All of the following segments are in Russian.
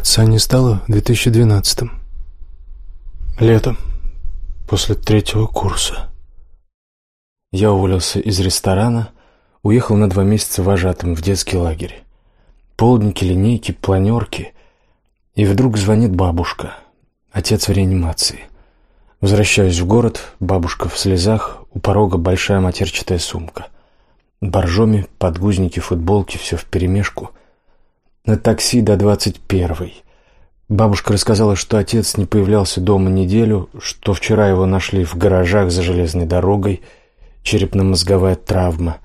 Отца не стало в 2012-м. Летом, после третьего курса. Я уволился из ресторана, уехал на два месяца вожатым в детский лагерь. Полдники, линейки, планерки. И вдруг звонит бабушка, отец в реанимации. Возвращаюсь в город, бабушка в слезах, у порога большая матерчатая сумка. Боржоми, подгузники, футболки, все вперемешку. На такси до двадцать первой. Бабушка рассказала, что отец не появлялся дома неделю, что вчера его нашли в гаражах за железной дорогой, черепно-мозговая травма,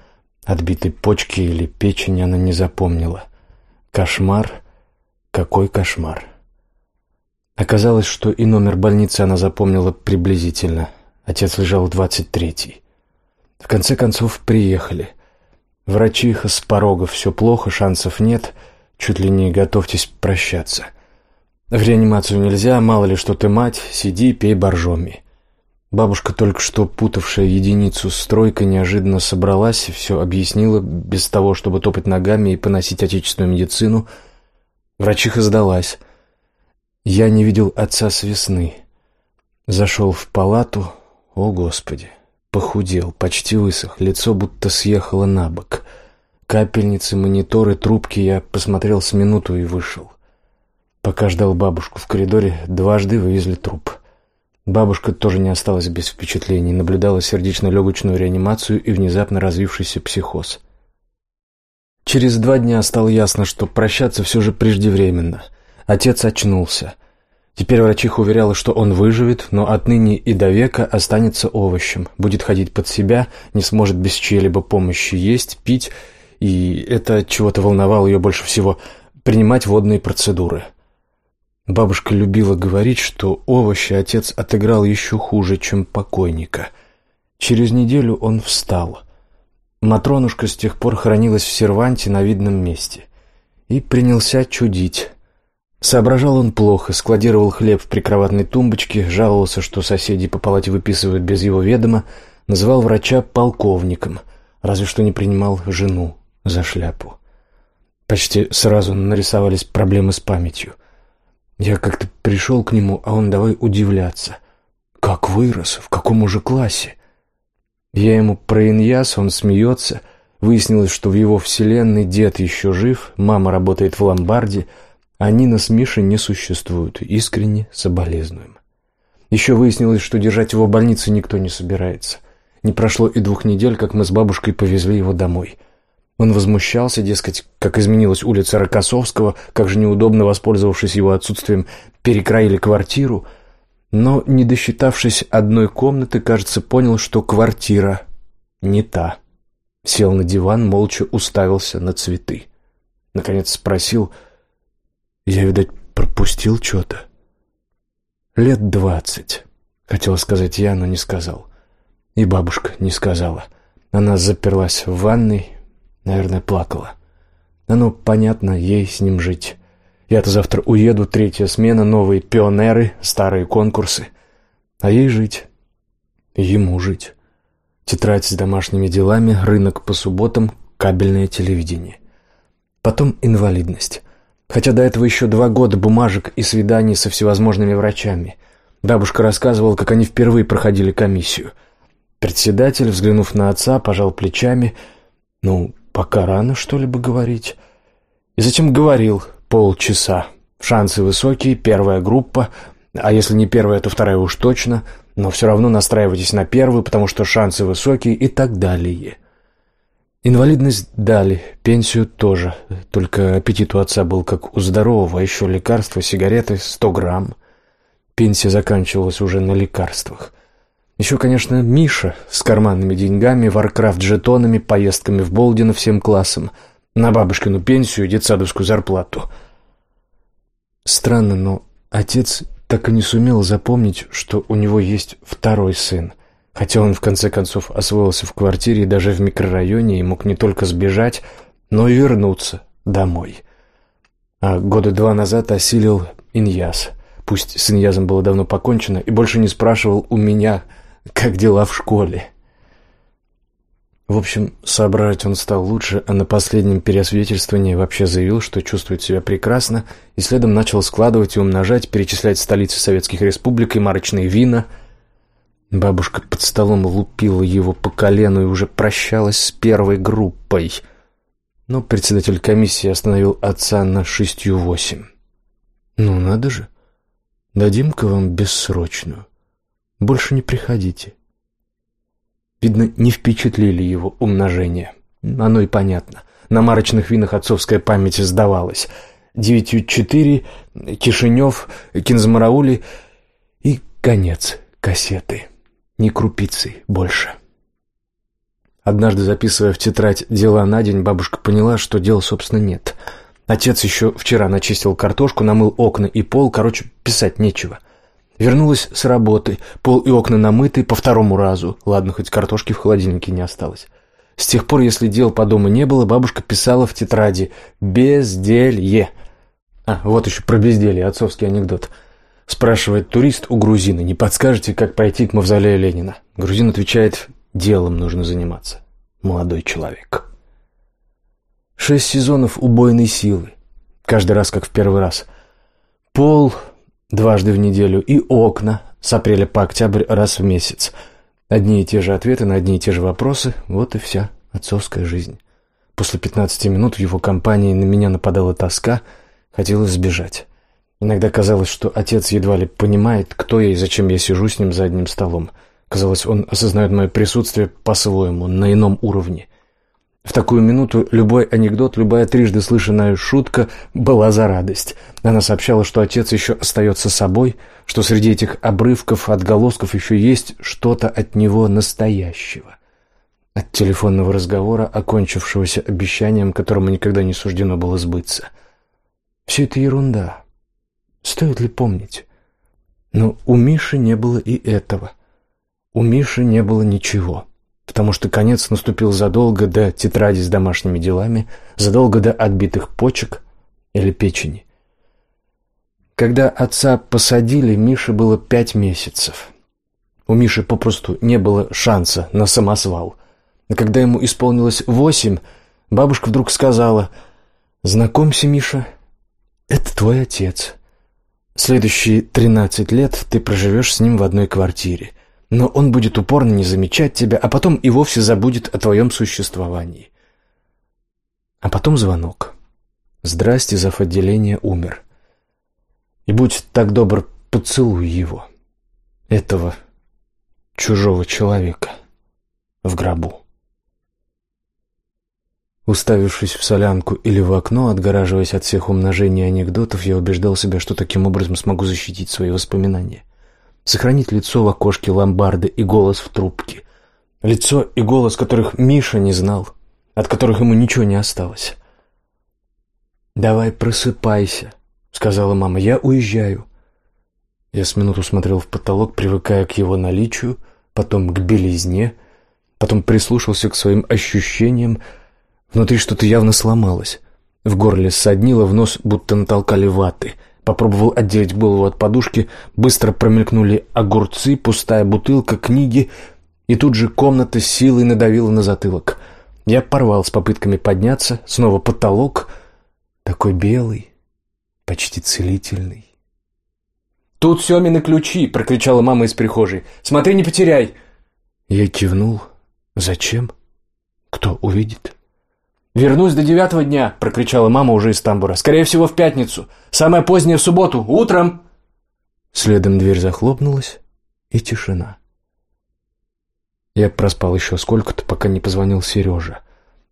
отбитой почки или печени она не запомнила. Кошмар? Какой кошмар? Оказалось, что и номер больницы она запомнила приблизительно. Отец лежал в двадцать третий. В конце концов приехали. Врачиха с порога «все плохо, шансов нет», чуть ли не готовьтесь прощаться. В реанимацию нельзя, мало ли что ты мать, сиди, пей боржоми. Бабушка, только что путавшая единицу с тройкой, неожиданно собралась и все объяснила, без того, чтобы топать ногами и поносить отечественную медицину. Врачиха сдалась. Я не видел отца с весны. Зашел в палату, о господи, похудел, почти высох, лицо будто съехало на бок. Капельницы, мониторы, трубки я посмотрел с минуту и вышел. Пока ждал бабушку в коридоре, дважды вывезли труп. Бабушка тоже не осталась без впечатлений, наблюдала сердечно-легочную реанимацию и внезапно развившийся психоз. Через два дня стало ясно, что прощаться все же преждевременно. Отец очнулся. Теперь врачиха уверяла, что он выживет, но отныне и до века останется овощем, будет ходить под себя, не сможет без чьей-либо помощи есть, пить, и это чего-то волновало ее больше всего – принимать водные процедуры – Бабушка любила говорить, что овощи отец отыграл еще хуже, чем покойника. Через неделю он встал. Матронушка с тех пор хранилась в серванте на видном месте. И принялся чудить. Соображал он плохо, складировал хлеб в прикроватной тумбочке, жаловался, что соседи по палате выписывают без его ведома, называл врача полковником, разве что не принимал жену за шляпу. Почти сразу нарисовались проблемы с памятью — я как-то пришел к нему, а он давай удивляться. Как вырос, в каком уже классе? Я ему про иньяс, он смеется. Выяснилось, что в его вселенной дед еще жив, мама работает в ломбарде, а Нина с Мишей не существуют. Искренне соболезнуем. Еще выяснилось, что держать его в больнице никто не собирается. Не прошло и двух недель, как мы с бабушкой повезли его домой. Он возмущался, дескать, как изменилась улица Рокоссовского, как же неудобно, воспользовавшись его отсутствием, перекроили квартиру. Но, не досчитавшись одной комнаты, кажется, понял, что квартира не та. Сел на диван, молча уставился на цветы. Наконец спросил, «Я, видать, пропустил что-то?» «Лет двадцать», — хотел сказать я, но не сказал. И бабушка не сказала. Она заперлась в ванной, Наверное, плакала. Но, ну, понятно, ей с ним жить. Я-то завтра уеду, третья смена, новые пионеры, старые конкурсы. А ей жить. Ему жить. Тетрадь с домашними делами, рынок по субботам, кабельное телевидение. Потом инвалидность. Хотя до этого еще два года бумажек и свиданий со всевозможными врачами. Бабушка рассказывала, как они впервые проходили комиссию. Председатель, взглянув на отца, пожал плечами. «Ну, Пока рано что-либо говорить. И затем говорил полчаса. Шансы высокие, первая группа, а если не первая, то вторая уж точно, но все равно настраивайтесь на первую, потому что шансы высокие и так далее. Инвалидность дали, пенсию тоже, только аппетит у отца был как у здорового, еще лекарства, сигареты, сто грамм. Пенсия заканчивалась уже на лекарствах. Еще, конечно, Миша с карманными деньгами, варкрафт-жетонами, поездками в Болдино всем классом, на бабушкину пенсию и детсадовскую зарплату. Странно, но отец так и не сумел запомнить, что у него есть второй сын, хотя он в конце концов освоился в квартире и даже в микрорайоне и мог не только сбежать, но и вернуться домой. А года два назад осилил Иньяс. Пусть с Иньязом было давно покончено, и больше не спрашивал у меня – как дела в школе? В общем, соображать он стал лучше, а на последнем переосвидетельствовании вообще заявил, что чувствует себя прекрасно, и следом начал складывать и умножать, перечислять столицы советских республик и марочные вина. Бабушка под столом лупила его по колену и уже прощалась с первой группой. Но председатель комиссии остановил отца на шестью восемь. «Ну, надо же. Дадим-ка вам бессрочную. Больше не приходите». Видно, не впечатлили его умножение. Оно и понятно. На марочных винах отцовская память сдавалась. Девятью четыре, Кишинев, Кинзмараули и конец кассеты. Ни крупицы больше. Однажды, записывая в тетрадь дела на день, бабушка поняла, что дел, собственно, нет. Отец еще вчера начистил картошку, намыл окна и пол, короче, писать нечего. Вернулась с работы, пол и окна намыты по второму разу. Ладно, хоть картошки в холодильнике не осталось. С тех пор, если дел по дому не было, бабушка писала в тетради «безделье». А, вот еще про безделье, отцовский анекдот. Спрашивает турист у грузина, не подскажете, как пройти к мавзолею Ленина? Грузин отвечает, делом нужно заниматься, молодой человек. Шесть сезонов убойной силы. Каждый раз, как в первый раз. Пол, дважды в неделю, и окна с апреля по октябрь раз в месяц. Одни и те же ответы на одни и те же вопросы, вот и вся отцовская жизнь. После пятнадцати минут в его компании на меня нападала тоска, хотелось сбежать. Иногда казалось, что отец едва ли понимает, кто я и зачем я сижу с ним за одним столом. Казалось, он осознает мое присутствие по-своему, на ином уровне. В такую минуту любой анекдот, любая трижды слышанная шутка была за радость. Она сообщала, что отец еще остается собой, что среди этих обрывков, отголосков еще есть что-то от него настоящего. От телефонного разговора, окончившегося обещанием, которому никогда не суждено было сбыться. Все это ерунда. Стоит ли помнить? Но у Миши не было и этого. У Миши не было ничего потому что конец наступил задолго до тетради с домашними делами, задолго до отбитых почек или печени. Когда отца посадили, Мише было пять месяцев. У Миши попросту не было шанса на самосвал. А когда ему исполнилось восемь, бабушка вдруг сказала, «Знакомься, Миша, это твой отец. Следующие тринадцать лет ты проживешь с ним в одной квартире но он будет упорно не замечать тебя, а потом и вовсе забудет о твоем существовании. А потом звонок. «Здрасте, зав. отделение умер. И будь так добр, поцелуй его, этого чужого человека, в гробу». Уставившись в солянку или в окно, отгораживаясь от всех умножений анекдотов, я убеждал себя, что таким образом смогу защитить свои воспоминания сохранить лицо в окошке ломбарды и голос в трубке. Лицо и голос, которых Миша не знал, от которых ему ничего не осталось. «Давай просыпайся», — сказала мама, — «я уезжаю». Я с минуту смотрел в потолок, привыкая к его наличию, потом к белизне, потом прислушался к своим ощущениям. Внутри что-то явно сломалось. В горле ссаднило, в нос будто натолкали ваты — Попробовал отделить голову от подушки, быстро промелькнули огурцы, пустая бутылка, книги, и тут же комната силой надавила на затылок. Я порвал с попытками подняться, снова потолок, такой белый, почти целительный. «Тут Семины ключи!» — прокричала мама из прихожей. «Смотри, не потеряй!» Я кивнул. «Зачем? Кто увидит?» «Вернусь до девятого дня!» — прокричала мама уже из тамбура. «Скорее всего, в пятницу. Самое позднее в субботу. Утром!» Следом дверь захлопнулась, и тишина. Я проспал еще сколько-то, пока не позвонил Сережа.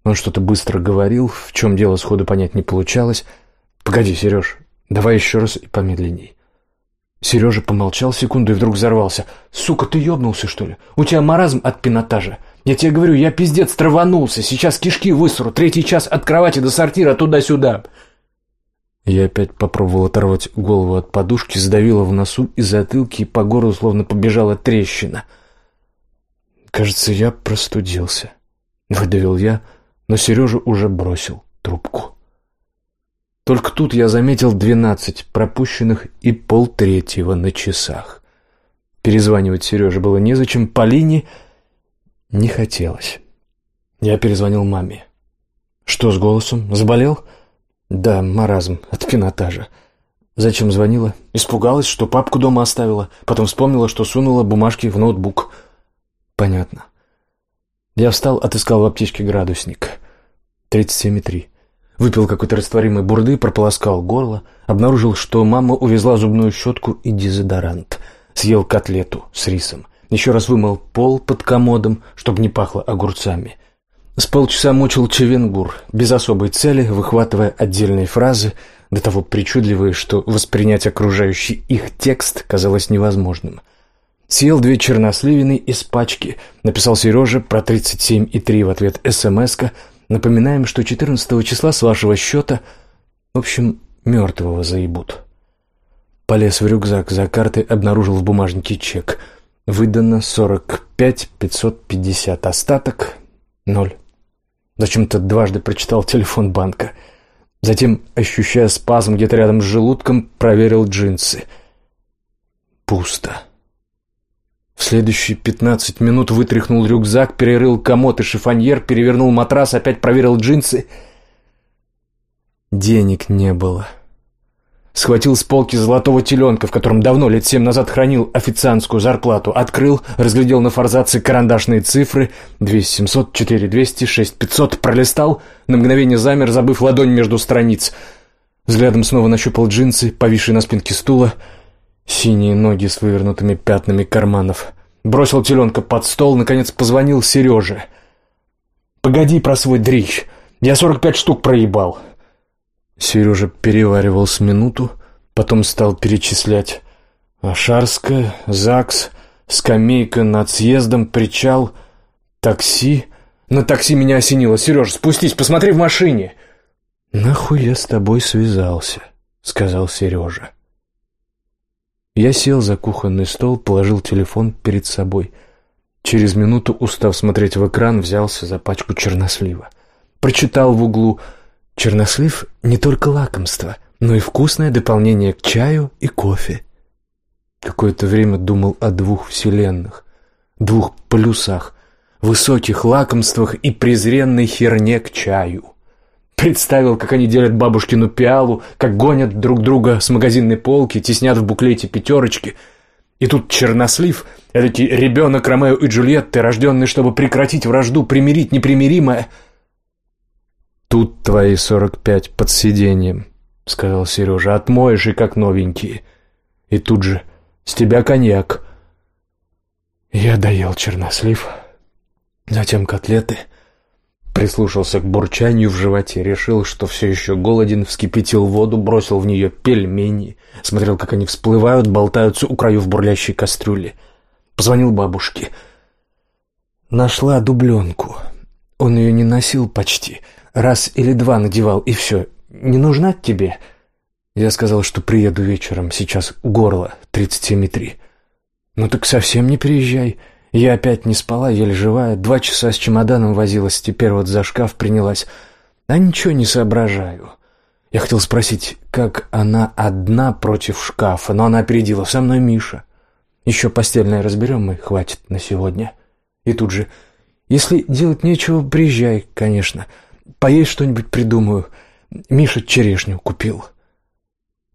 Он что-то быстро говорил, в чем дело сходу понять не получалось. «Погоди, Сереж, давай еще раз и помедленней». Сережа помолчал секунду и вдруг взорвался. «Сука, ты ебнулся, что ли? У тебя маразм от пинотажа. Я тебе говорю, я пиздец траванулся. Сейчас кишки высру. Третий час от кровати до сортира туда-сюда. Я опять попробовал оторвать голову от подушки, сдавила в носу и затылке, и по горлу словно побежала трещина. Кажется, я простудился. Выдавил я, но Сережа уже бросил трубку. Только тут я заметил двенадцать пропущенных и полтретьего на часах. Перезванивать Сереже было незачем, по линии не хотелось. Я перезвонил маме. «Что с голосом? Заболел?» «Да, маразм от пинотажа». «Зачем звонила?» «Испугалась, что папку дома оставила. Потом вспомнила, что сунула бумажки в ноутбук». «Понятно». Я встал, отыскал в аптечке градусник. 37,3. Выпил какой-то растворимой бурды, прополоскал горло, обнаружил, что мама увезла зубную щетку и дезодорант. Съел котлету с рисом. Еще раз вымыл пол под комодом, чтобы не пахло огурцами. С полчаса мучил Чевенгур, без особой цели, выхватывая отдельные фразы, до того причудливые, что воспринять окружающий их текст казалось невозможным. Съел две черносливины из пачки, написал Сереже про 37,3 в ответ СМС-ка, Напоминаем, что 14 числа с вашего счета, в общем, мертвого заебут. Полез в рюкзак за картой, обнаружил в бумажнике чек. Выдано 45 550, остаток — ноль. Зачем-то дважды прочитал телефон банка. Затем, ощущая спазм где-то рядом с желудком, проверил джинсы. Пусто. В следующие пятнадцать минут вытряхнул рюкзак, перерыл комод и шифоньер, перевернул матрас, опять проверил джинсы. Денег не было. Схватил с полки золотого теленка, в котором давно, лет семь назад, хранил официантскую зарплату. Открыл, разглядел на форзаце карандашные цифры. 200, 700, 4, 200, 6, 500. Пролистал, на мгновение замер, забыв ладонь между страниц. Взглядом снова нащупал джинсы, повисшие на спинке стула — Синие ноги с вывернутыми пятнами карманов. Бросил теленка под стол, наконец позвонил Сереже. «Погоди про свой дрищ. Я сорок пять штук проебал». Сережа переваривал с минуту, потом стал перечислять. Ашарская, ЗАГС, скамейка над съездом, причал, такси. На такси меня осенило. «Сереж, спустись, посмотри в машине!» «Нахуй я с тобой связался», — сказал Сережа. Я сел за кухонный стол, положил телефон перед собой. Через минуту, устав смотреть в экран, взялся за пачку чернослива. Прочитал в углу «Чернослив — не только лакомство, но и вкусное дополнение к чаю и кофе». Какое-то время думал о двух вселенных, двух полюсах, высоких лакомствах и презренной херне к чаю. Представил, как они делят бабушкину пиалу, как гонят друг друга с магазинной полки, теснят в буклете пятерочки. И тут чернослив, эдакий ребенок Ромео и Джульетты, рожденный, чтобы прекратить вражду, примирить непримиримое. «Тут твои сорок пять под сиденьем», — сказал Сережа, — «отмоешь и как новенькие». И тут же «с тебя коньяк». Я доел чернослив, затем котлеты — Прислушался к бурчанию в животе, решил, что все еще голоден, вскипятил воду, бросил в нее пельмени, смотрел, как они всплывают, болтаются у краев бурлящей кастрюли. Позвонил бабушке. Нашла дубленку. Он ее не носил почти. Раз или два надевал, и все. Не нужна тебе? Я сказал, что приеду вечером, сейчас горло, 37,3. Ну так совсем не приезжай. Я опять не спала, еле живая, два часа с чемоданом возилась, теперь вот за шкаф принялась. А ничего не соображаю. Я хотел спросить, как она одна против шкафа, но она опередила. Со мной Миша. Еще постельное разберем и хватит на сегодня. И тут же, если делать нечего, приезжай, конечно. Поесть что-нибудь придумаю. Миша черешню купил.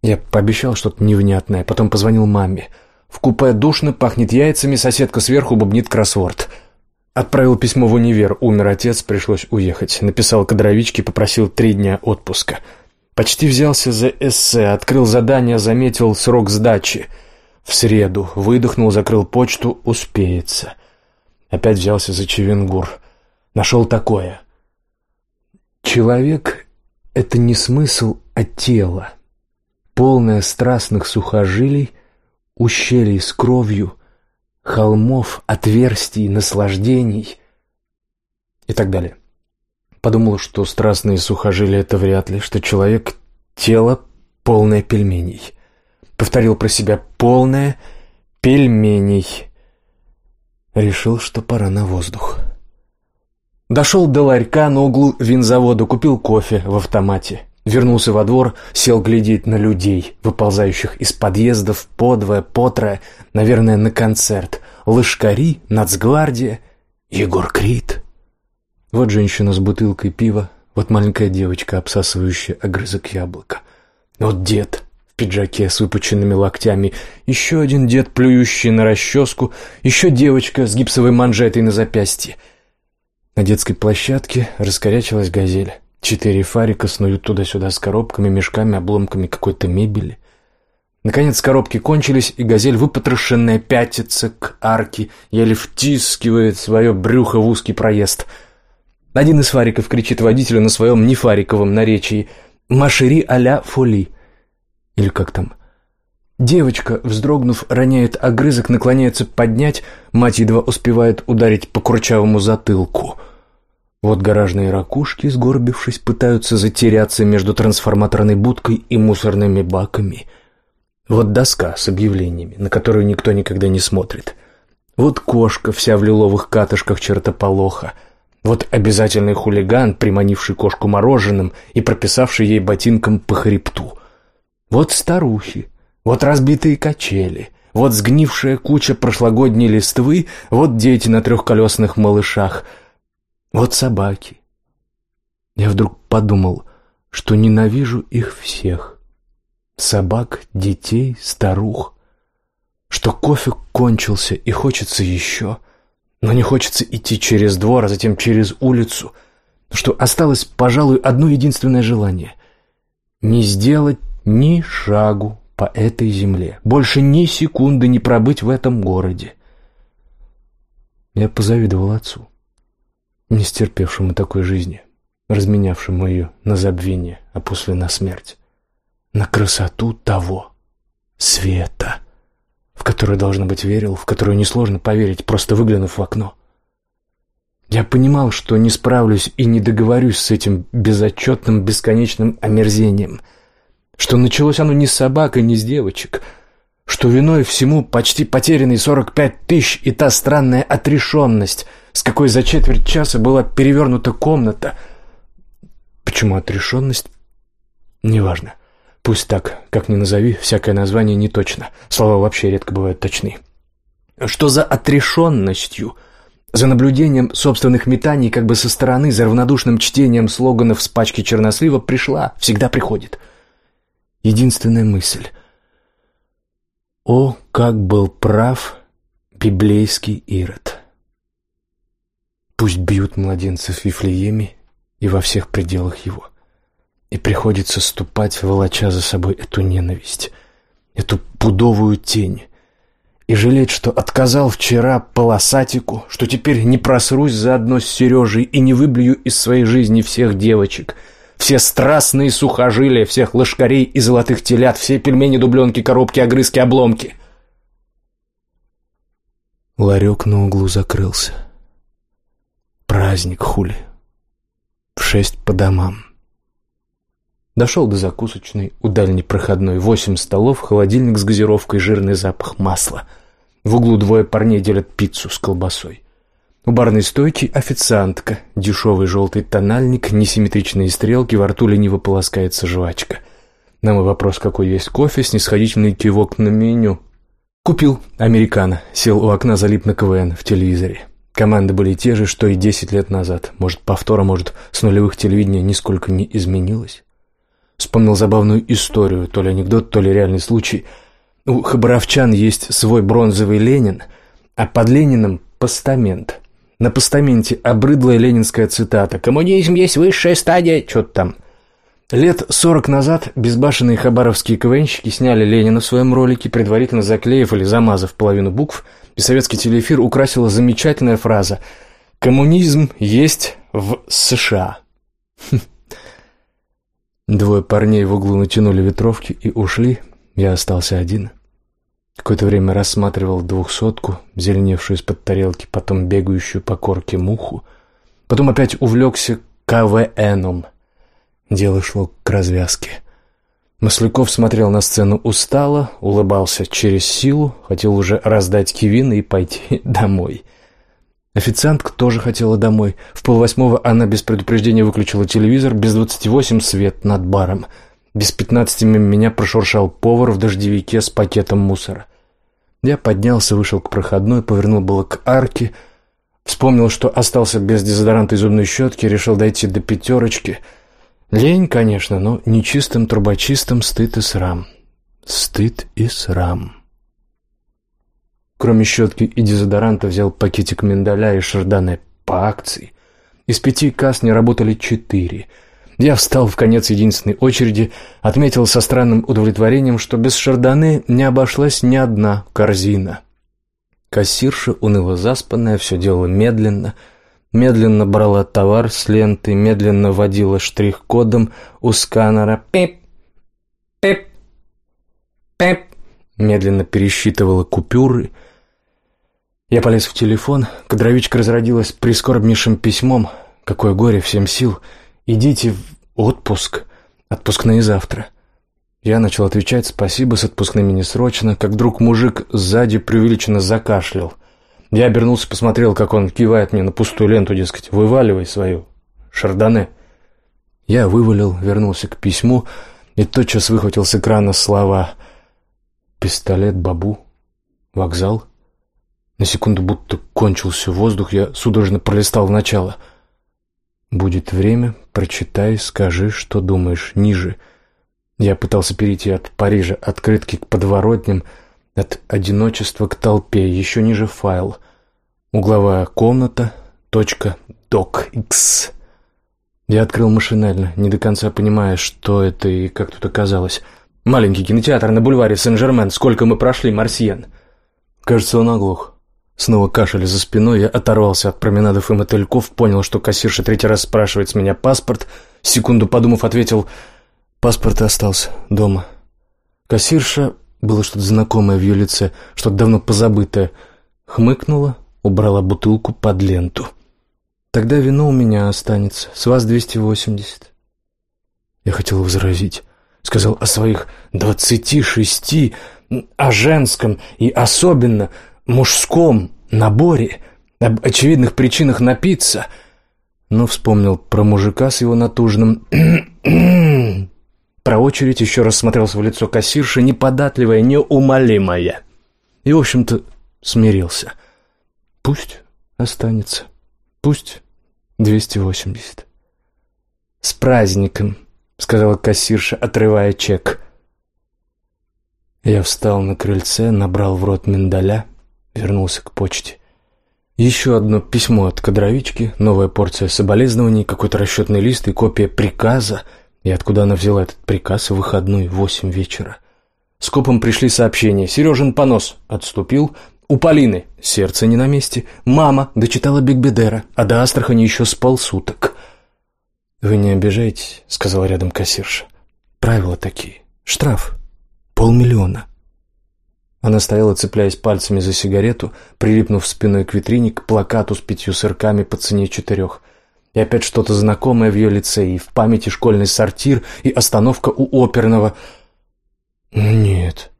Я пообещал что-то невнятное, потом позвонил маме. В купе душно, пахнет яйцами, соседка сверху бубнит кроссворд. Отправил письмо в универ, умер отец, пришлось уехать. Написал кадровичке, попросил три дня отпуска. Почти взялся за эссе, открыл задание, заметил срок сдачи. В среду выдохнул, закрыл почту, успеется. Опять взялся за Чевенгур. Нашел такое. Человек — это не смысл, а тело. Полное страстных сухожилий, ущелий с кровью, холмов, отверстий, наслаждений и так далее. Подумал, что страстные сухожилия — это вряд ли, что человек — тело, полное пельменей. Повторил про себя «полное пельменей». Решил, что пора на воздух. Дошел до ларька на углу винзавода, купил кофе в автомате. Вернулся во двор, сел глядеть на людей, выползающих из подъездов подвое, потрое, наверное, на концерт. Лышкари, нацгвардия, Егор Крид. Вот женщина с бутылкой пива, вот маленькая девочка, обсасывающая огрызок яблока. Вот дед в пиджаке с выпученными локтями, еще один дед, плюющий на расческу, еще девочка с гипсовой манжетой на запястье. На детской площадке раскорячилась газель. Четыре фарика снуют туда-сюда с коробками, мешками, обломками какой-то мебели. Наконец коробки кончились, и газель, выпотрошенная, пятится к арке, еле втискивает свое брюхо в узкий проезд. Один из фариков кричит водителю на своем нефариковом наречии «Машери а-ля фоли». Или как там? Девочка, вздрогнув, роняет огрызок, наклоняется поднять, мать едва успевает ударить по курчавому затылку. Вот гаражные ракушки, сгорбившись, пытаются затеряться между трансформаторной будкой и мусорными баками — вот доска с объявлениями, на которую никто никогда не смотрит. Вот кошка, вся в лиловых катышках чертополоха. Вот обязательный хулиган, приманивший кошку мороженым и прописавший ей ботинком по хребту. Вот старухи, вот разбитые качели, вот сгнившая куча прошлогодней листвы, вот дети на трехколесных малышах, вот собаки. Я вдруг подумал, что ненавижу их всех собак, детей, старух. Что кофе кончился и хочется еще, но не хочется идти через двор, а затем через улицу, что осталось, пожалуй, одно единственное желание — не сделать ни шагу по этой земле, больше ни секунды не пробыть в этом городе. Я позавидовал отцу, не стерпевшему такой жизни, разменявшему ее на забвение, а после на смерть на красоту того света, в который, должно быть, верил, в которую несложно поверить, просто выглянув в окно. Я понимал, что не справлюсь и не договорюсь с этим безотчетным, бесконечным омерзением, что началось оно не с собак и не с девочек, что виной всему почти потерянные сорок пять тысяч и та странная отрешенность, с какой за четверть часа была перевернута комната. Почему отрешенность? Неважно. Пусть так, как ни назови, всякое название не точно. Слова вообще редко бывают точны. Что за отрешенностью, за наблюдением собственных метаний как бы со стороны, за равнодушным чтением слоганов с пачки чернослива пришла, всегда приходит. Единственная мысль. О, как был прав библейский Ирод. Пусть бьют младенцев в Вифлееме и во всех пределах его и приходится ступать, волоча за собой эту ненависть, эту пудовую тень, и жалеть, что отказал вчера полосатику, что теперь не просрусь заодно с Сережей и не выблюю из своей жизни всех девочек, все страстные сухожилия, всех лошкарей и золотых телят, все пельмени, дубленки, коробки, огрызки, обломки. Ларек на углу закрылся. Праздник хули. В шесть по домам. Дошел до закусочной, у дальней проходной, восемь столов, холодильник с газировкой, жирный запах масла. В углу двое парней делят пиццу с колбасой. У барной стойки официантка, дешевый желтый тональник, несимметричные стрелки, во рту лениво полоскается жвачка. На мой вопрос, какой есть кофе, снисходительный кивок на меню. Купил американо, сел у окна, залип на КВН в телевизоре. Команды были те же, что и десять лет назад. Может, повтора, может, с нулевых телевидения нисколько не изменилось. Вспомнил забавную историю, то ли анекдот, то ли реальный случай. У хабаровчан есть свой бронзовый Ленин, а под Лениным – постамент. На постаменте обрыдлая ленинская цитата «Коммунизм есть высшая стадия...» Что-то там. Лет сорок назад безбашенные хабаровские КВНщики сняли Ленина в своем ролике, предварительно заклеив или замазав половину букв, и советский телеэфир украсила замечательная фраза «Коммунизм есть в США». Двое парней в углу натянули ветровки и ушли. Я остался один. Какое-то время рассматривал двухсотку, зеленевшую из-под тарелки, потом бегающую по корке муху. Потом опять увлекся КВНом. Дело шло к развязке. Масляков смотрел на сцену устало, улыбался через силу, хотел уже раздать кивины и пойти домой. — Официантка тоже хотела домой. В полвосьмого она без предупреждения выключила телевизор, без двадцати восемь свет над баром. Без пятнадцати мимо меня прошуршал повар в дождевике с пакетом мусора. Я поднялся, вышел к проходной, повернул было к арке, Вспомнил, что остался без дезодоранта и зубной щетки, решил дойти до пятерочки. Лень, конечно, но нечистым трубочистым стыд и срам. Стыд и срам. Кроме щетки и дезодоранта взял пакетик миндаля и шардоне по акции. Из пяти касс не работали четыре. Я встал в конец единственной очереди, отметил со странным удовлетворением, что без шардоне не обошлась ни одна корзина. Кассирша, уныло заспанная, все делала медленно, медленно брала товар с ленты, медленно водила штрих-кодом у сканера «пип, пип, пип», медленно пересчитывала купюры — я полез в телефон, кадровичка разродилась прискорбнейшим письмом. Какое горе, всем сил. Идите в отпуск. Отпускные завтра. Я начал отвечать «спасибо, с отпускными не срочно», как вдруг мужик сзади преувеличенно закашлял. Я обернулся, посмотрел, как он кивает мне на пустую ленту, дескать, «вываливай свою, шардоне». Я вывалил, вернулся к письму и тотчас выхватил с экрана слова «пистолет, бабу, вокзал». На секунду будто кончился воздух, я судорожно пролистал в начало. «Будет время, прочитай, скажи, что думаешь, ниже». Я пытался перейти от Парижа открытки к подворотням, от одиночества к толпе, еще ниже файл. Угловая комната, точка, docx. Я открыл машинально, не до конца понимая, что это и как тут оказалось. Маленький кинотеатр на бульваре Сен-Жермен, сколько мы прошли, Марсиен. Кажется, он оглох. Снова кашель за спиной, я оторвался от променадов и мотыльков, понял, что кассирша третий раз спрашивает с меня паспорт. Секунду подумав, ответил, паспорт остался дома. Кассирша, было что-то знакомое в ее лице, что-то давно позабытое, хмыкнула, убрала бутылку под ленту. «Тогда вино у меня останется, с вас 280». Я хотел возразить, сказал о своих двадцати шести, о женском и особенно мужском наборе, об очевидных причинах напиться, но вспомнил про мужика с его натужным про очередь, еще раз смотрелся в лицо кассирши, неподатливая, неумолимая. И, в общем-то, смирился. Пусть останется. Пусть 280. «С праздником!» — сказала кассирша, отрывая чек. Я встал на крыльце, набрал в рот миндаля — вернулся к почте. Еще одно письмо от кадровички, новая порция соболезнований, какой-то расчетный лист и копия приказа. И откуда она взяла этот приказ в выходной в восемь вечера? Скопом пришли сообщения. Сережин понос отступил. У Полины сердце не на месте. Мама дочитала Бигбедера, а до Астрахани еще с полсуток. «Вы не обижайтесь», — сказала рядом кассирша. «Правила такие. Штраф. Полмиллиона. Она стояла, цепляясь пальцами за сигарету, прилипнув спиной к витрине, к плакату с пятью сырками по цене четырех. И опять что-то знакомое в ее лице, и в памяти школьный сортир, и остановка у оперного. Ну нет,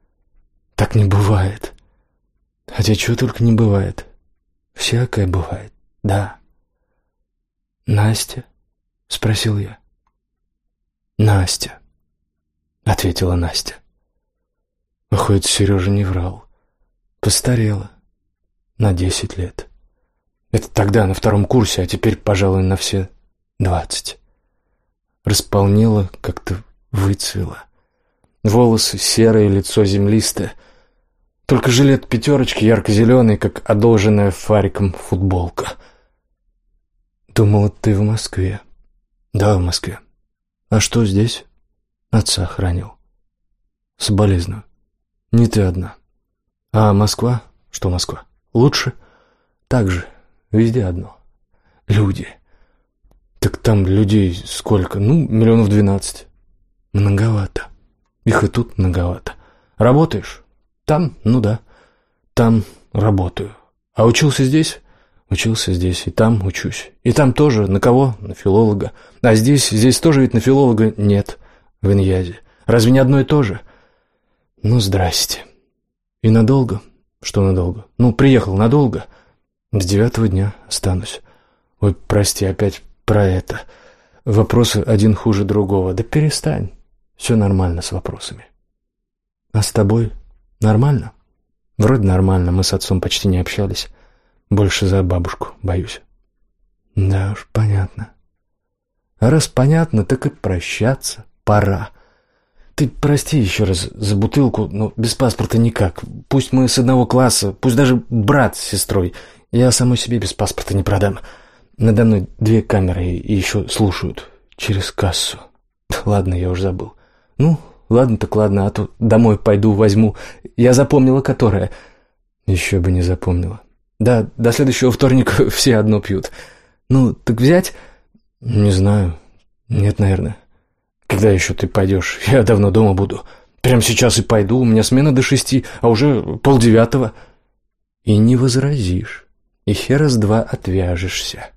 так не бывает. Хотя чего только не бывает. Всякое бывает, да. «Настя?» — спросил я. «Настя», — ответила Настя. Выходит, Сережа не врал. Постарела. На десять лет. Это тогда, на втором курсе, а теперь, пожалуй, на все двадцать. Располнела, как-то выцвела. Волосы серые, лицо землистое. Только жилет пятерочки ярко-зеленый, как одолженная фариком футболка. Думала, ты в Москве. Да, в Москве. А что здесь? Отца хранил. Соболезную. Не ты одна. А Москва? Что Москва? Лучше? Так же. Везде одно. Люди. Так там людей сколько? Ну, миллионов двенадцать. Многовато. Их и тут многовато. Работаешь? Там? Ну да. Там работаю. А учился здесь? Учился здесь. И там учусь. И там тоже. На кого? На филолога. А здесь? Здесь тоже ведь на филолога нет. В Иньязе. Разве не одно и то же? Ну, здрасте. И надолго? Что надолго? Ну, приехал надолго. С девятого дня останусь. Ой, прости, опять про это. Вопросы один хуже другого. Да перестань. Все нормально с вопросами. А с тобой нормально? Вроде нормально, мы с отцом почти не общались. Больше за бабушку боюсь. Да уж, понятно. А раз понятно, так и прощаться пора. Ты прости еще раз за бутылку, но без паспорта никак. Пусть мы с одного класса, пусть даже брат с сестрой. Я самой себе без паспорта не продам. Надо мной две камеры и еще слушают через кассу. Ладно, я уже забыл. Ну, ладно так ладно, а то домой пойду возьму. Я запомнила, которая. Еще бы не запомнила. Да, до следующего вторника все одно пьют. Ну, так взять? Не знаю. Нет, наверное. Когда еще ты пойдешь? Я давно дома буду. Прямо сейчас и пойду, у меня смена до шести, а уже полдевятого. И не возразишь, и хера с два отвяжешься.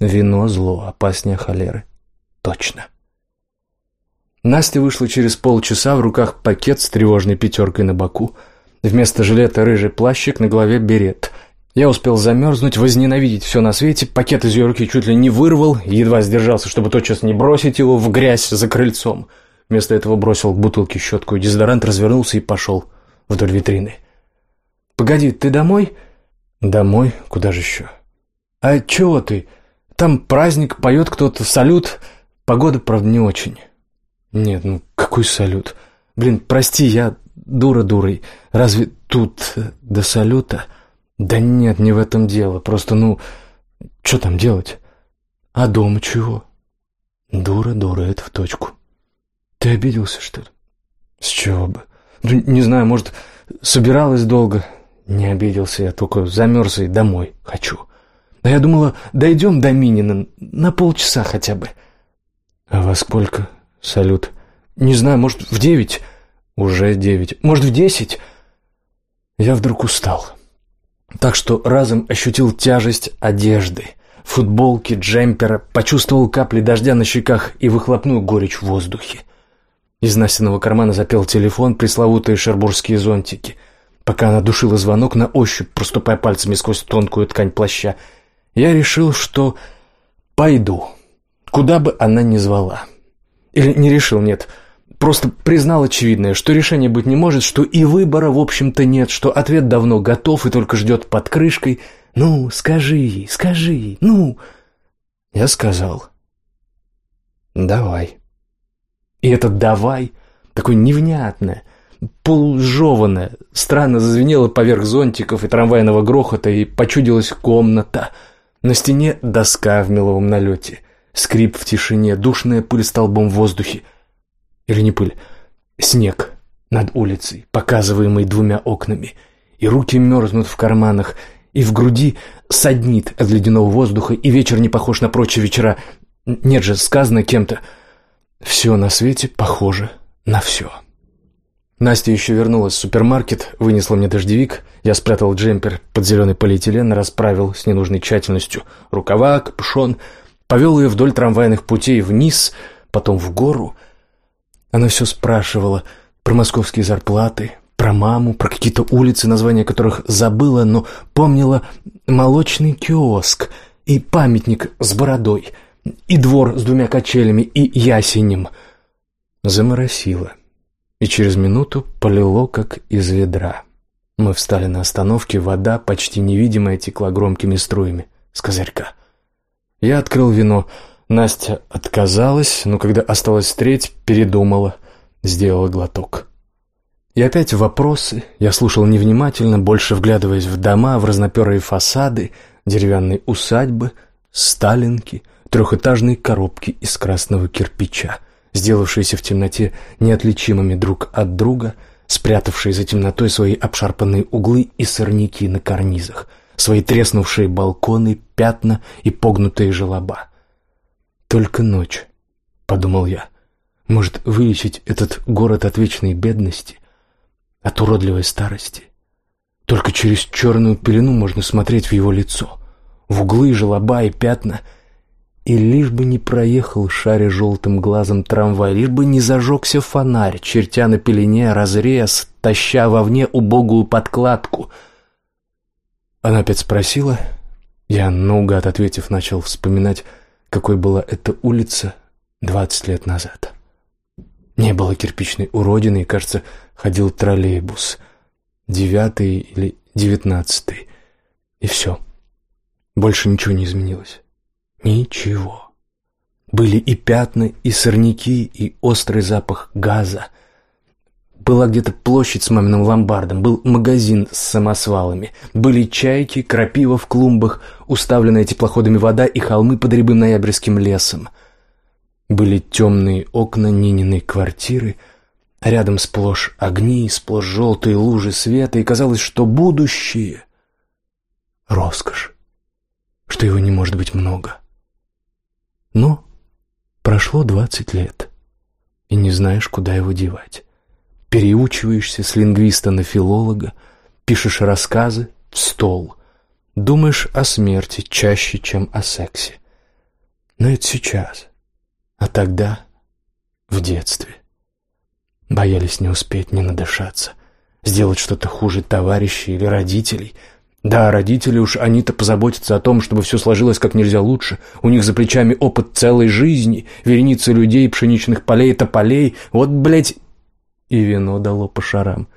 Вино зло, опаснее холеры. Точно. Настя вышла через полчаса, в руках пакет с тревожной пятеркой на боку. Вместо жилета рыжий плащик, на голове берет — я успел замерзнуть, возненавидеть все на свете, пакет из ее руки чуть ли не вырвал, едва сдержался, чтобы тотчас не бросить его в грязь за крыльцом. Вместо этого бросил к бутылке щетку и дезодорант, развернулся и пошел вдоль витрины. «Погоди, ты домой?» «Домой? Куда же еще?» «А чего ты? Там праздник, поет кто-то, салют. Погода, правда, не очень». «Нет, ну какой салют? Блин, прости, я дура дурой. Разве тут до салюта?» «Да нет, не в этом дело. Просто, ну, что там делать? А дома чего?» «Дура, дура, это в точку. Ты обиделся, что ли?» «С чего бы? Ну, не знаю, может, собиралась долго?» «Не обиделся я, только замерз и домой хочу. А я думала, дойдем до Минина на полчаса хотя бы». «А во сколько? Салют?» «Не знаю, может, в девять?» «Уже девять. Может, в десять?» Я вдруг устал так что разом ощутил тяжесть одежды, футболки, джемпера, почувствовал капли дождя на щеках и выхлопную горечь в воздухе. Из Настиного кармана запел телефон, пресловутые шербургские зонтики. Пока она душила звонок на ощупь, проступая пальцами сквозь тонкую ткань плаща, я решил, что пойду, куда бы она ни звала. Или не решил, нет, — Просто признал очевидное, что решения быть не может, что и выбора, в общем-то, нет, что ответ давно готов и только ждет под крышкой. «Ну, скажи, скажи, ну!» Я сказал. «Давай». И это «давай» такое невнятное, полужеванное, странно зазвенело поверх зонтиков и трамвайного грохота, и почудилась комната. На стене доска в меловом налете, скрип в тишине, душная пыль столбом в воздухе — или не пыль, снег над улицей, показываемый двумя окнами, и руки мерзнут в карманах, и в груди саднит от ледяного воздуха, и вечер не похож на прочие вечера. Нет же, сказано кем-то. Все на свете похоже на все. Настя еще вернулась в супермаркет, вынесла мне дождевик, я спрятал джемпер под зеленый полиэтилен, расправил с ненужной тщательностью рукава, капюшон, повел ее вдоль трамвайных путей вниз, потом в гору — она все спрашивала про московские зарплаты, про маму, про какие-то улицы, названия которых забыла, но помнила молочный киоск и памятник с бородой, и двор с двумя качелями и ясенем. Заморосило, и через минуту полило, как из ведра. Мы встали на остановке, вода, почти невидимая, текла громкими струями с козырька. Я открыл вино — Настя отказалась, но когда осталась треть, передумала, сделала глоток. И опять вопросы. Я слушал невнимательно, больше вглядываясь в дома, в разноперые фасады, деревянные усадьбы, сталинки, трехэтажные коробки из красного кирпича, сделавшиеся в темноте неотличимыми друг от друга, спрятавшие за темнотой свои обшарпанные углы и сорняки на карнизах, свои треснувшие балконы, пятна и погнутые желоба. Только ночь, подумал я, может вылечить этот город от вечной бедности, от уродливой старости. Только через черную пелену можно смотреть в его лицо, в углы, желоба и пятна, и лишь бы не проехал шаре желтым глазом трамвай, лишь бы не зажегся фонарь, чертя на пелене разрез, таща вовне убогую подкладку. Она опять спросила, я, наугад ответив, начал вспоминать, какой была эта улица двадцать лет назад. Не было кирпичной уродины, и, кажется, ходил троллейбус. Девятый или девятнадцатый. И все. Больше ничего не изменилось. Ничего. Были и пятна, и сорняки, и острый запах газа. Была где-то площадь с маминым ломбардом, был магазин с самосвалами, были чайки, крапива в клумбах, уставленная теплоходами вода и холмы под рябым ноябрьским лесом. Были темные окна Нининой квартиры, рядом сплошь огни, сплошь желтые лужи света, и казалось, что будущее — роскошь, что его не может быть много. Но прошло двадцать лет, и не знаешь, куда его девать. Переучиваешься с лингвиста на филолога, пишешь рассказы в стол, думаешь о смерти чаще, чем о сексе. Но это сейчас. А тогда, в детстве, боялись не успеть, не надышаться, сделать что-то хуже товарищей или родителей. Да, родители уж, они-то позаботятся о том, чтобы все сложилось как нельзя лучше. У них за плечами опыт целой жизни, вереница людей, пшеничных полей, тополей. Вот, блядь, и вино дало по шарам,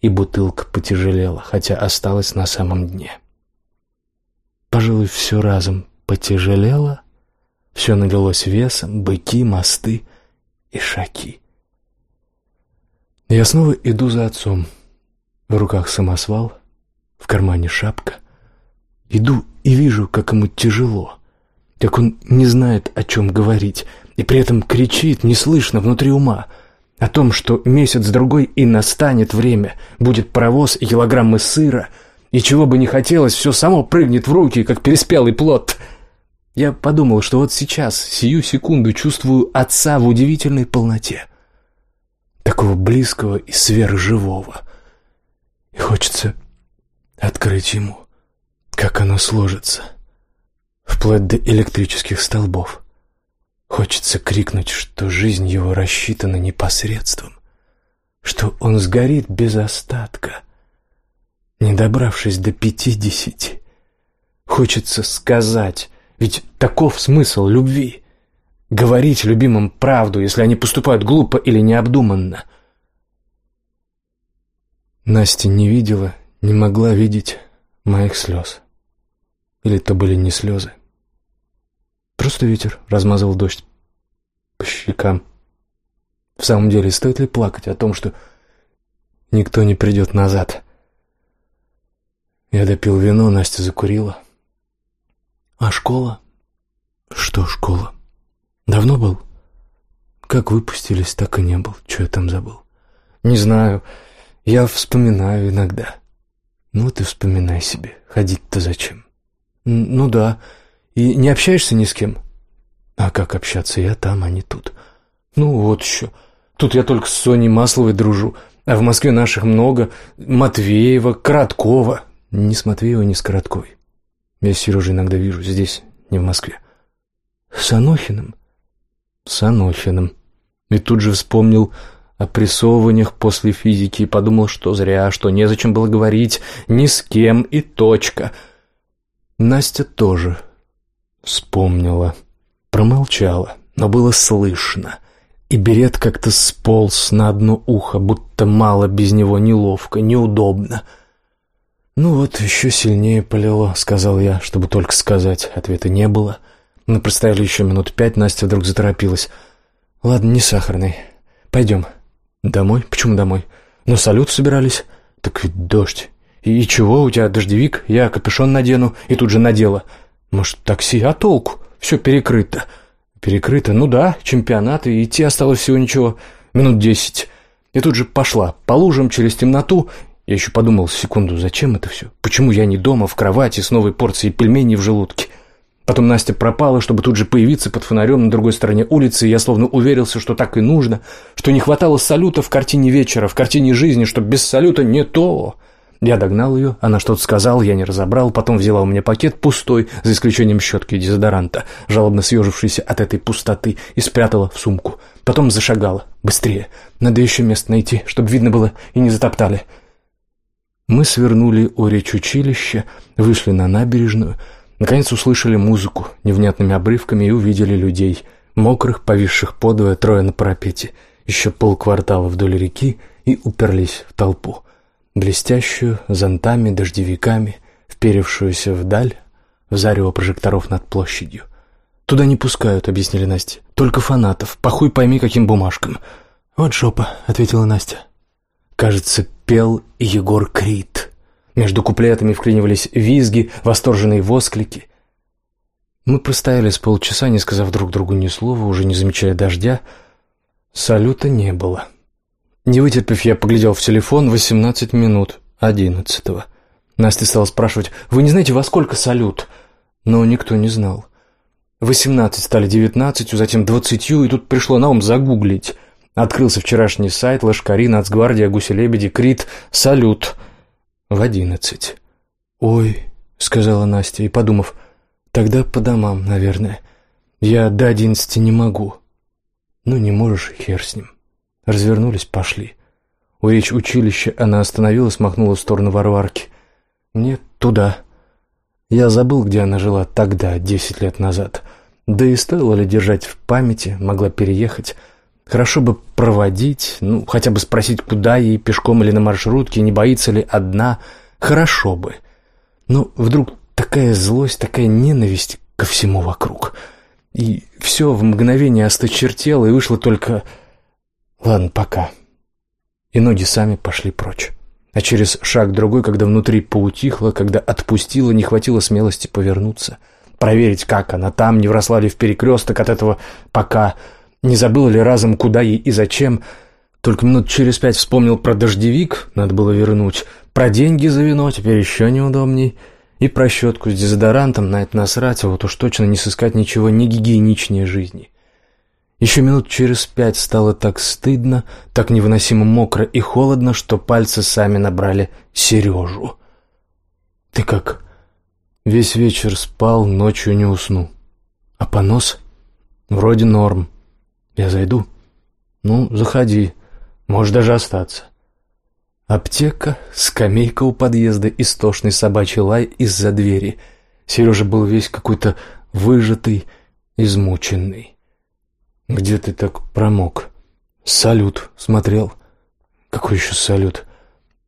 и бутылка потяжелела, хотя осталась на самом дне. Пожалуй, все разом потяжелело, все налилось весом, быки, мосты и шаки. Я снова иду за отцом. В руках самосвал, в кармане шапка. Иду и вижу, как ему тяжело, как он не знает, о чем говорить, и при этом кричит неслышно внутри ума — о том, что месяц-другой и настанет время, будет паровоз и килограммы сыра, и чего бы не хотелось, все само прыгнет в руки, как переспелый плод. Я подумал, что вот сейчас, сию секунду, чувствую отца в удивительной полноте. Такого близкого и сверхживого. И хочется открыть ему, как оно сложится, вплоть до электрических столбов. Хочется крикнуть, что жизнь его рассчитана непосредством, что он сгорит без остатка, не добравшись до пятидесяти. Хочется сказать, ведь таков смысл любви — говорить любимым правду, если они поступают глупо или необдуманно. Настя не видела, не могла видеть моих слез. Или то были не слезы. Просто ветер размазывал дождь по щекам. В самом деле, стоит ли плакать о том, что никто не придет назад? Я допил вино, Настя закурила. А школа? Что школа? Давно был? Как выпустились, так и не был. Что я там забыл? Не знаю. Я вспоминаю иногда. Ну, ты вспоминай себе. Ходить-то зачем? Ну да. И не общаешься ни с кем? А как общаться? Я там, а не тут. Ну вот еще. Тут я только с Соней Масловой дружу. А в Москве наших много. Матвеева, Короткова. Ни с Матвеевой, ни с Коротковой. Я Сережу иногда вижу здесь, не в Москве. С Анохиным? С Анохиным. И тут же вспомнил о прессованиях после физики и подумал, что зря, что незачем было говорить ни с кем и точка. Настя тоже Вспомнила. Промолчала, но было слышно. И берет как-то сполз на одно ухо, будто мало без него неловко, неудобно. «Ну вот, еще сильнее полило», — сказал я, чтобы только сказать. Ответа не было. Мы простояли еще минут пять, Настя вдруг заторопилась. «Ладно, не сахарный. Пойдем». «Домой? Почему домой?» «Ну, салют собирались». «Так ведь дождь». «И чего, у тебя дождевик? Я капюшон надену». И тут же надела. Может, такси? А толку? Все перекрыто. Перекрыто? Ну да, чемпионат, и идти осталось всего ничего, минут десять. И тут же пошла по лужам через темноту. Я еще подумал секунду, зачем это все? Почему я не дома, в кровати, с новой порцией пельменей в желудке? Потом Настя пропала, чтобы тут же появиться под фонарем на другой стороне улицы, и я словно уверился, что так и нужно, что не хватало салюта в картине вечера, в картине жизни, что без салюта не то. Я догнал ее, она что-то сказала, я не разобрал, потом взяла у меня пакет пустой, за исключением щетки и дезодоранта, жалобно съежившийся от этой пустоты, и спрятала в сумку. Потом зашагала. Быстрее. Надо еще место найти, чтобы видно было и не затоптали. Мы свернули у речь-училища, вышли на набережную, наконец услышали музыку невнятными обрывками и увидели людей, мокрых, повисших подвое, трое на парапете, еще полквартала вдоль реки и уперлись в толпу блестящую, зонтами, дождевиками, вперевшуюся вдаль, зарево прожекторов над площадью. «Туда не пускают», — объяснили Настя. «Только фанатов. Похуй пойми, каким бумажкам». «Вот жопа», — ответила Настя. Кажется, пел Егор Крид. Между куплетами вклинивались визги, восторженные восклики. Мы простояли с полчаса, не сказав друг другу ни слова, уже не замечая дождя. Салюта не было. Не вытерпев, я поглядел в телефон. Восемнадцать минут. Одиннадцатого. Настя стала спрашивать, «Вы не знаете, во сколько салют?» Но никто не знал. Восемнадцать стали девятнадцатью, затем двадцатью, и тут пришло на ум загуглить. Открылся вчерашний сайт, Лашкари, Нацгвардия, Гуси-Лебеди, Крит, Салют. В одиннадцать. «Ой», — сказала Настя, и, подумав, «тогда по домам, наверное. Я до одиннадцати не могу». «Ну, не можешь, хер с ним». Развернулись, пошли. У речь училища она остановилась, махнула в сторону Варварки. «Мне туда». Я забыл, где она жила тогда, десять лет назад. Да и стоило ли держать в памяти, могла переехать. Хорошо бы проводить, ну, хотя бы спросить, куда ей, пешком или на маршрутке, не боится ли одна. Хорошо бы. Но вдруг такая злость, такая ненависть ко всему вокруг. И все в мгновение осточертело, и вышло только Ладно, пока. И ноги сами пошли прочь. А через шаг другой, когда внутри поутихло, когда отпустило, не хватило смелости повернуться. Проверить, как она там, не вросла ли в перекресток от этого пока, не забыла ли разом, куда ей и зачем. Только минут через пять вспомнил про дождевик, надо было вернуть, про деньги за вино, теперь еще неудобней, и про щетку с дезодорантом, на это насрать, а вот уж точно не сыскать ничего не гигиеничнее жизни. Еще минут через пять стало так стыдно, так невыносимо мокро и холодно, что пальцы сами набрали Сережу. «Ты как?» «Весь вечер спал, ночью не усну. А понос?» «Вроде норм. Я зайду?» «Ну, заходи. Можешь даже остаться». Аптека, скамейка у подъезда, истошный собачий лай из-за двери. Сережа был весь какой-то выжатый, измученный. «Где ты так промок?» «Салют смотрел». «Какой еще салют?»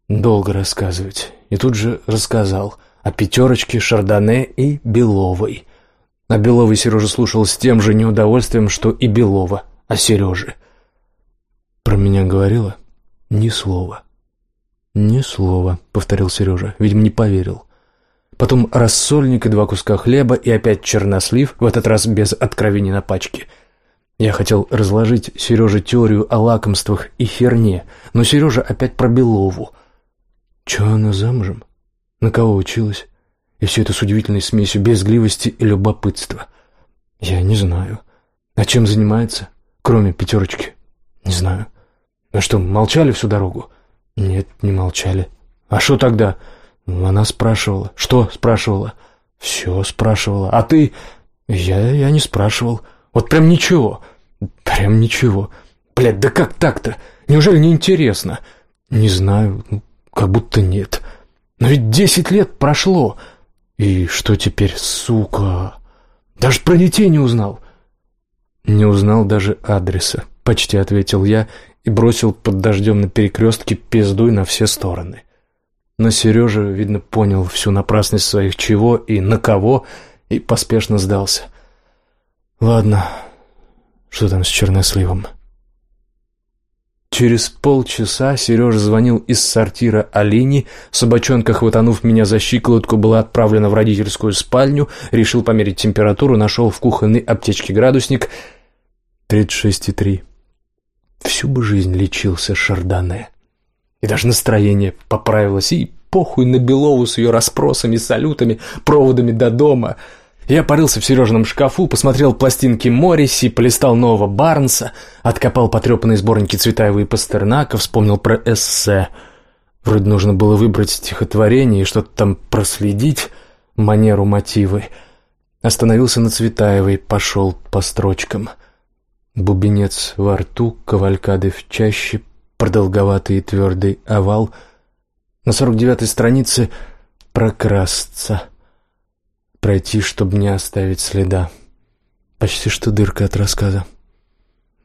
«Долго рассказывать». И тут же рассказал о пятерочке, Шардоне и Беловой. А Беловой Сережа слушал с тем же неудовольствием, что и Белова о Сереже. «Про меня говорила?» «Ни слова». «Ни слова», — повторил Сережа, видимо, не поверил. Потом рассольник и два куска хлеба, и опять чернослив, в этот раз без откровений на пачке — я хотел разложить Сереже теорию о лакомствах и херне, но Сережа опять про Белову. Че она замужем? На кого училась? И все это с удивительной смесью безгливости и любопытства. Я не знаю. А чем занимается? Кроме пятерочки. Не знаю. А что, молчали всю дорогу? Нет, не молчали. А что тогда? Она спрашивала. Что спрашивала? Все спрашивала. А ты? Я, я не спрашивал. Вот прям ничего. Прям ничего. Блядь, да как так-то? Неужели не интересно? Не знаю, ну, как будто нет. Но ведь десять лет прошло. И что теперь, сука? Даже про детей не узнал. Не узнал даже адреса, почти ответил я и бросил под дождем на перекрестке пиздуй на все стороны. Но Сережа, видно, понял всю напрасность своих чего и на кого и поспешно сдался. Ладно, что там с черносливом? Через полчаса Сережа звонил из сортира Алине. Собачонка, хватанув меня за щиколотку, была отправлена в родительскую спальню. Решил померить температуру, нашел в кухонной аптечке градусник. Тридцать шесть и три. Всю бы жизнь лечился Шардоне. И даже настроение поправилось, и похуй на Белову с ее расспросами, салютами, проводами до дома — я порылся в Сережином шкафу, посмотрел пластинки Морриси, полистал нового Барнса, откопал потрепанные сборники Цветаева и Пастернака, вспомнил про эссе. Вроде нужно было выбрать стихотворение и что-то там проследить, манеру, мотивы. Остановился на Цветаевой, пошел по строчкам. Бубенец во рту, кавалькады в чаще, продолговатый и твердый овал. На сорок девятой странице «Прокрасться» пройти, чтобы не оставить следа. Почти что дырка от рассказа.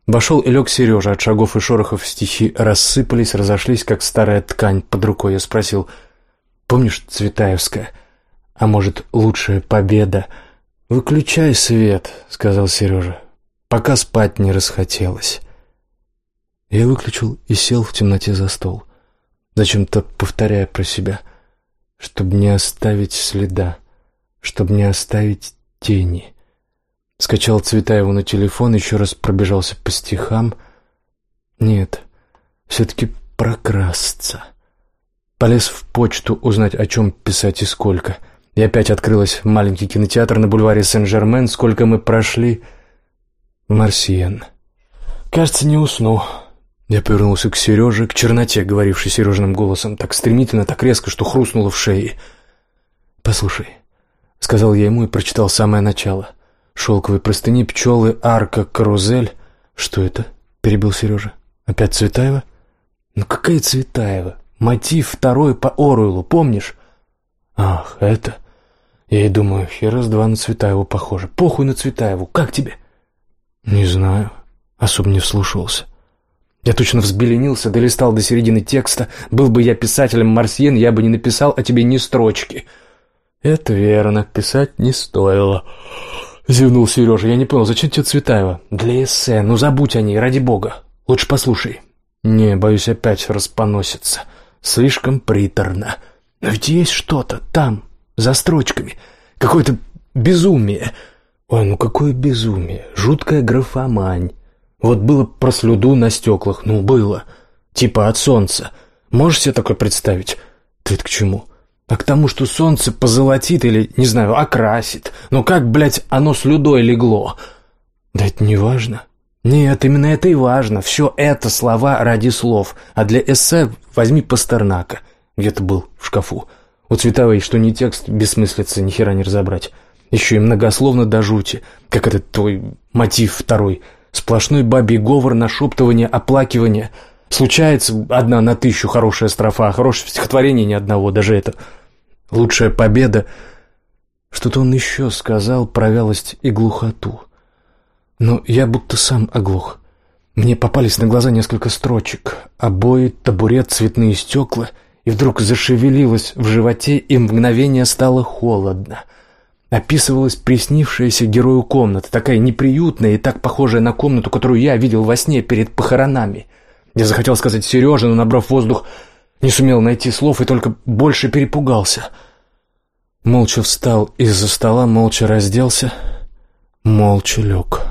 Вошел и лег Сережа, от шагов и шорохов стихи рассыпались, разошлись, как старая ткань под рукой. Я спросил, помнишь Цветаевская? А может, лучшая победа? «Выключай свет», — сказал Сережа, пока спать не расхотелось. Я выключил и сел в темноте за стол, зачем-то повторяя про себя, чтобы не оставить следа, чтобы не оставить тени. Скачал Цветаеву на телефон, еще раз пробежался по стихам. Нет, все-таки прокрасться. Полез в почту узнать, о чем писать и сколько. И опять открылась маленький кинотеатр на бульваре Сен-Жермен. Сколько мы прошли... Марсиен. Кажется, не усну. Я повернулся к Сереже, к черноте, говорившей Сережиным голосом, так стремительно, так резко, что хрустнуло в шее. «Послушай», — сказал я ему и прочитал самое начало. «Шелковые простыни, пчелы, арка, карузель». «Что это?» — перебил Сережа. «Опять Цветаева?» «Ну какая Цветаева? Мотив второй по Оруэллу, помнишь?» «Ах, это...» Я и думаю, хера с два на Цветаеву похоже. Похуй на Цветаеву, как тебе? Не знаю, особо не вслушивался. Я точно взбеленился, долистал до середины текста. Был бы я писателем Марсьен, я бы не написал о тебе ни строчки. Это верно, писать не стоило. Зевнул Сережа. Я не понял, зачем тебе Цветаева? Для эссе, ну забудь о ней, ради бога. Лучше послушай. Не, боюсь, опять распоносится. Слишком приторно. Но ведь есть что-то там, за строчками. Какое-то безумие. Ой, ну какое безумие. Жуткая графомань. Вот было про слюду на стеклах, ну было. Типа от солнца. Можешь себе такое представить? Ты к чему? А к тому, что солнце позолотит или, не знаю, окрасит. Ну как, блядь, оно слюдой легло? Да это не важно. Нет, именно это и важно. Все это слова ради слов. А для эссе возьми Пастернака. Где-то был в шкафу. У Цветовой, что не текст, бессмыслица, ни хера не разобрать. Еще и многословно до жути, как этот твой мотив второй — Сплошной бабий говор, нашептывание, оплакивание. Случается одна на тысячу хорошая строфа, а хорошее стихотворение ни одного, даже это. Лучшая победа. Что-то он еще сказал про вялость и глухоту. Но я будто сам оглух. Мне попались на глаза несколько строчек. Обои, табурет, цветные стекла. И вдруг зашевелилось в животе, и мгновение стало холодно — описывалась приснившаяся герою комната, такая неприютная и так похожая на комнату, которую я видел во сне перед похоронами. Я захотел сказать Сереже, но, набрав воздух, не сумел найти слов и только больше перепугался. Молча встал из-за стола, молча разделся, молча лег.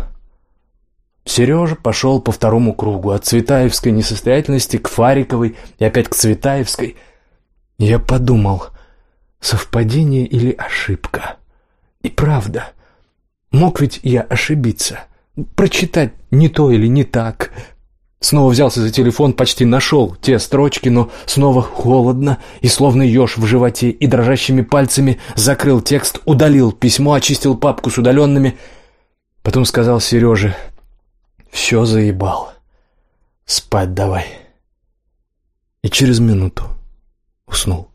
Сережа пошел по второму кругу, от Цветаевской несостоятельности к Фариковой и опять к Цветаевской. Я подумал, совпадение или ошибка? И правда, мог ведь я ошибиться, прочитать не то или не так. Снова взялся за телефон, почти нашел те строчки, но снова холодно и словно еж в животе, и дрожащими пальцами закрыл текст, удалил письмо, очистил папку с удаленными. Потом сказал Сереже, «Все заебал, спать давай». И через минуту уснул.